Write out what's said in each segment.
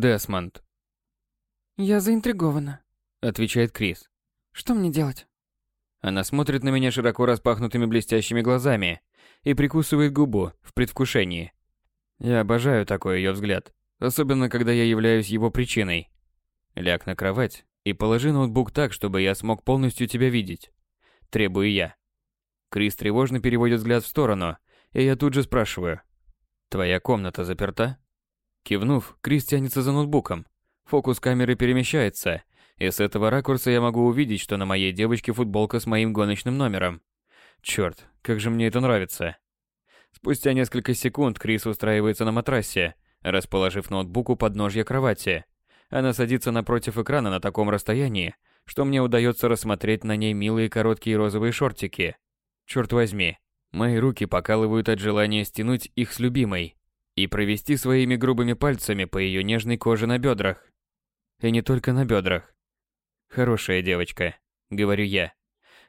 Десмонд. «Я заинтригована», — отвечает Крис. «Что мне делать?» Она смотрит на меня широко распахнутыми блестящими глазами и прикусывает губу в предвкушении. Я обожаю такой ее взгляд, особенно когда я являюсь его причиной. Ляг на кровать и положи ноутбук так, чтобы я смог полностью тебя видеть. Требую я. Крис тревожно переводит взгляд в сторону, и я тут же спрашиваю. «Твоя комната заперта?» Кивнув, Крис тянется за ноутбуком. Фокус камеры перемещается, и с этого ракурса я могу увидеть, что на моей девочке футболка с моим гоночным номером. Черт, как же мне это нравится. Спустя несколько секунд Крис устраивается на матрасе, расположив ноутбук у подножья кровати. Она садится напротив экрана на таком расстоянии, что мне удается рассмотреть на ней милые короткие розовые шортики. Черт возьми, мои руки покалывают от желания стянуть их с любимой и провести своими грубыми пальцами по ее нежной коже на бедрах. И не только на бедрах. Хорошая девочка, говорю я.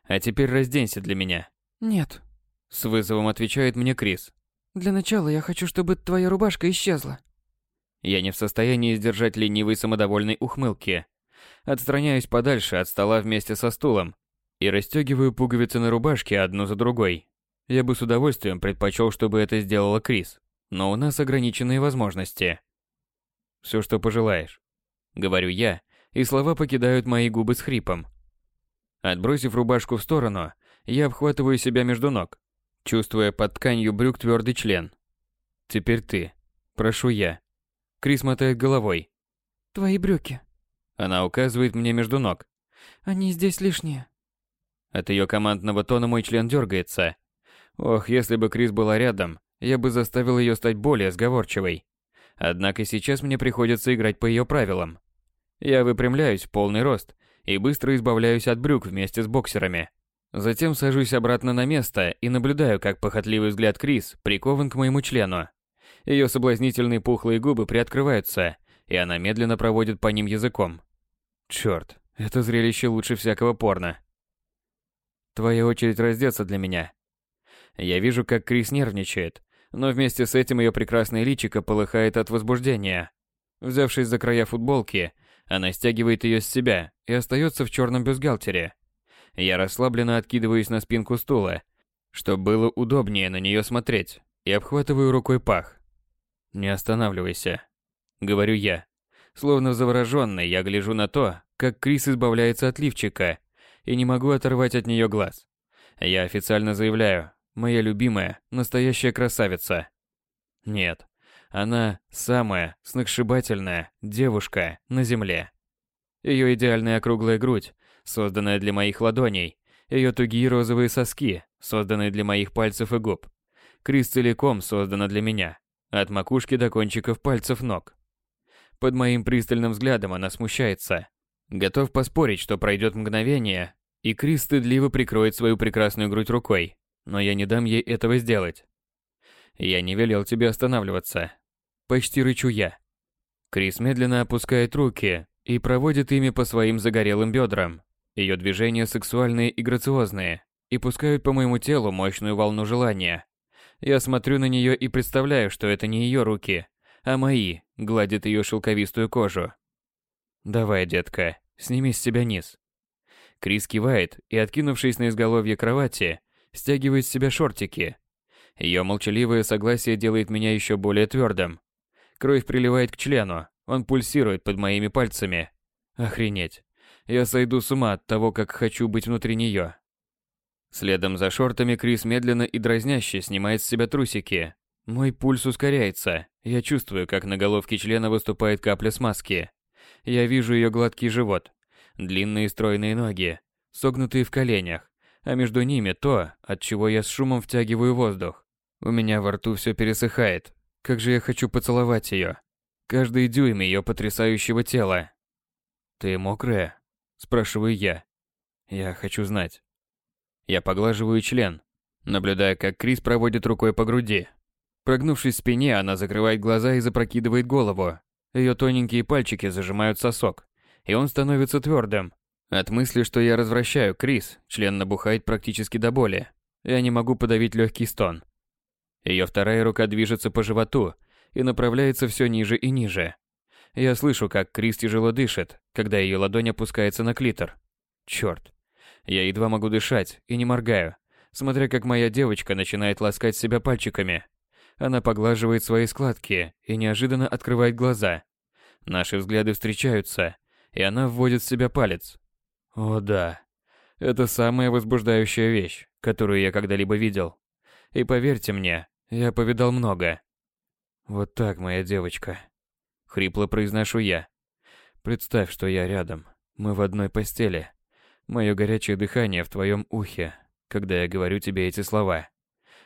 А теперь разденься для меня. «Нет». С вызовом отвечает мне Крис. «Для начала я хочу, чтобы твоя рубашка исчезла». Я не в состоянии сдержать ленивой самодовольной ухмылки. Отстраняюсь подальше от стола вместе со стулом и расстегиваю пуговицы на рубашке одну за другой. Я бы с удовольствием предпочел, чтобы это сделала Крис, но у нас ограниченные возможности. Все, что пожелаешь. Говорю я, и слова покидают мои губы с хрипом. Отбросив рубашку в сторону, я обхватываю себя между ног, чувствуя под тканью брюк твердый член. Теперь ты. Прошу я. Крис мотает головой. Твои брюки. Она указывает мне между ног. Они здесь лишние. От ее командного тона мой член дергается. Ох, если бы Крис была рядом, я бы заставил ее стать более сговорчивой. Однако сейчас мне приходится играть по ее правилам. Я выпрямляюсь в полный рост и быстро избавляюсь от брюк вместе с боксерами. Затем сажусь обратно на место и наблюдаю, как похотливый взгляд Крис прикован к моему члену. Ее соблазнительные пухлые губы приоткрываются, и она медленно проводит по ним языком. Черт, это зрелище лучше всякого порно. Твоя очередь раздеться для меня. Я вижу, как Крис нервничает, но вместе с этим ее прекрасное личико полыхает от возбуждения. Взявшись за края футболки, она стягивает ее с себя и остается в черном бюстгальтере. Я расслабленно откидываюсь на спинку стула, чтобы было удобнее на нее смотреть, и обхватываю рукой пах. «Не останавливайся», — говорю я. Словно завороженный, я гляжу на то, как Крис избавляется от лифчика, и не могу оторвать от нее глаз. Я официально заявляю, моя любимая, настоящая красавица. Нет, она самая сногсшибательная девушка на земле. Ее идеальная округлая грудь, созданная для моих ладоней, ее тугие розовые соски, созданные для моих пальцев и губ. Крис целиком создана для меня, от макушки до кончиков пальцев ног. Под моим пристальным взглядом она смущается. Готов поспорить, что пройдет мгновение, и Крис стыдливо прикроет свою прекрасную грудь рукой, но я не дам ей этого сделать. Я не велел тебе останавливаться. Почти рычу я. Крис медленно опускает руки и проводит ими по своим загорелым бедрам. Ее движения сексуальные и грациозные, и пускают по моему телу мощную волну желания. Я смотрю на нее и представляю, что это не ее руки, а мои, гладят ее шелковистую кожу. «Давай, детка, сними с себя низ». Крис кивает и, откинувшись на изголовье кровати, стягивает с себя шортики, ее молчаливое согласие делает меня еще более твердым. Кровь приливает к члену, он пульсирует под моими пальцами. Охренеть. Я сойду с ума от того, как хочу быть внутри нее. Следом за шортами Крис медленно и дразняще снимает с себя трусики. Мой пульс ускоряется. Я чувствую, как на головке члена выступает капля смазки. Я вижу ее гладкий живот, длинные стройные ноги, согнутые в коленях, а между ними то, от чего я с шумом втягиваю воздух. У меня во рту все пересыхает. Как же я хочу поцеловать ее. Каждый дюйм ее потрясающего тела. «Ты мокрая?» – спрашиваю я. Я хочу знать. Я поглаживаю член, наблюдая, как Крис проводит рукой по груди. Прогнувшись в спине, она закрывает глаза и запрокидывает голову. Ее тоненькие пальчики зажимают сосок, и он становится твердым. От мысли, что я развращаю Крис, член набухает практически до боли. Я не могу подавить легкий стон. Ее вторая рука движется по животу и направляется все ниже и ниже. Я слышу, как Крис тяжело дышит, когда ее ладонь опускается на клитор. Черт. Я едва могу дышать и не моргаю, смотря как моя девочка начинает ласкать себя пальчиками. Она поглаживает свои складки и неожиданно открывает глаза. Наши взгляды встречаются, и она вводит в себя палец. О да, это самая возбуждающая вещь, которую я когда-либо видел. И поверьте мне, я повидал много. Вот так, моя девочка. Хрипло произношу я. Представь, что я рядом. Мы в одной постели. Мое горячее дыхание в твоем ухе, когда я говорю тебе эти слова.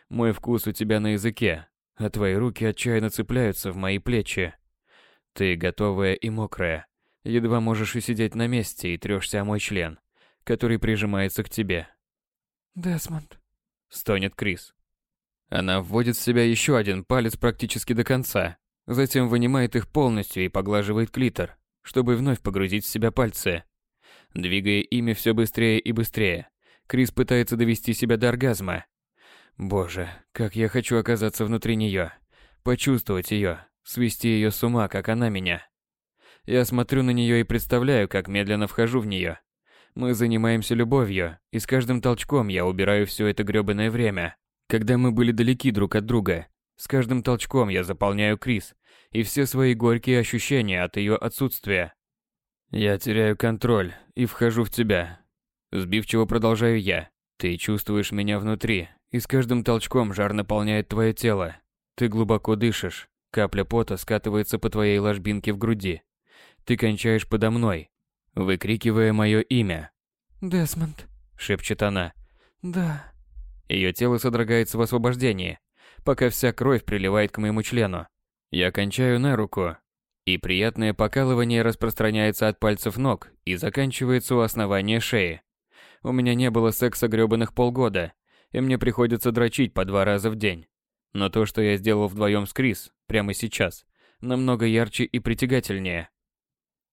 Мой вкус у тебя на языке, а твои руки отчаянно цепляются в мои плечи. Ты готовая и мокрая. Едва можешь усидеть на месте и трешься о мой член, который прижимается к тебе. Десмонд. Стонет Крис. Она вводит в себя еще один палец практически до конца, затем вынимает их полностью и поглаживает клитор, чтобы вновь погрузить в себя пальцы. Двигая ими все быстрее и быстрее, Крис пытается довести себя до оргазма. Боже, как я хочу оказаться внутри нее, почувствовать ее, свести ее с ума, как она меня. Я смотрю на нее и представляю, как медленно вхожу в нее. Мы занимаемся любовью, и с каждым толчком я убираю все это грёбаное время, когда мы были далеки друг от друга. С каждым толчком я заполняю Крис и все свои горькие ощущения от ее отсутствия. Я теряю контроль и вхожу в тебя. Сбивчиво продолжаю я. Ты чувствуешь меня внутри, и с каждым толчком жар наполняет твое тело. Ты глубоко дышишь, капля пота скатывается по твоей ложбинке в груди. Ты кончаешь подо мной, выкрикивая мое имя. Десмонд. Шепчет она. Да. Ее тело содрогается в освобождении, пока вся кровь приливает к моему члену. Я кончаю на руку, и приятное покалывание распространяется от пальцев ног и заканчивается у основания шеи. У меня не было секса грёбаных полгода, и мне приходится дрочить по два раза в день. Но то, что я сделал вдвоем с Крис, прямо сейчас, намного ярче и притягательнее.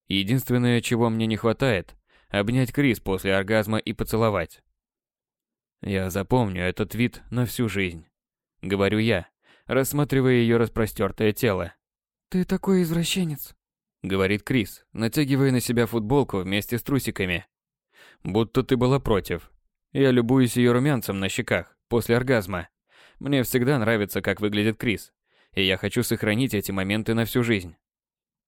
Единственное, чего мне не хватает, обнять Крис после оргазма и поцеловать. Я запомню этот вид на всю жизнь. Говорю я, рассматривая ее распростертое тело. Ты такой извращенец. Говорит Крис, натягивая на себя футболку вместе с трусиками. Будто ты была против. Я любуюсь ее румянцем на щеках после оргазма. Мне всегда нравится, как выглядит Крис. И я хочу сохранить эти моменты на всю жизнь.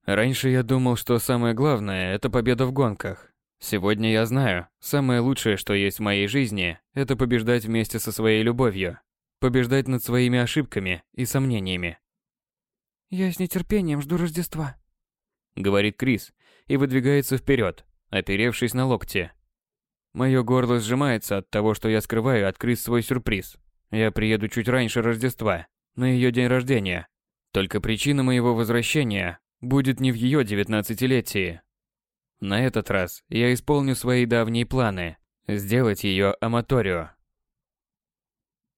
Раньше я думал, что самое главное – это победа в гонках. Сегодня я знаю, самое лучшее, что есть в моей жизни – это побеждать вместе со своей любовью. Побеждать над своими ошибками и сомнениями. Я с нетерпением жду Рождества. Говорит Крис и выдвигается вперед, оперевшись на локте. Мое горло сжимается от того, что я скрываю от Крис свой сюрприз. Я приеду чуть раньше Рождества, на ее день рождения. Только причина моего возвращения будет не в ее девятнадцатилетии. На этот раз я исполню свои давние планы – сделать ее аматорио.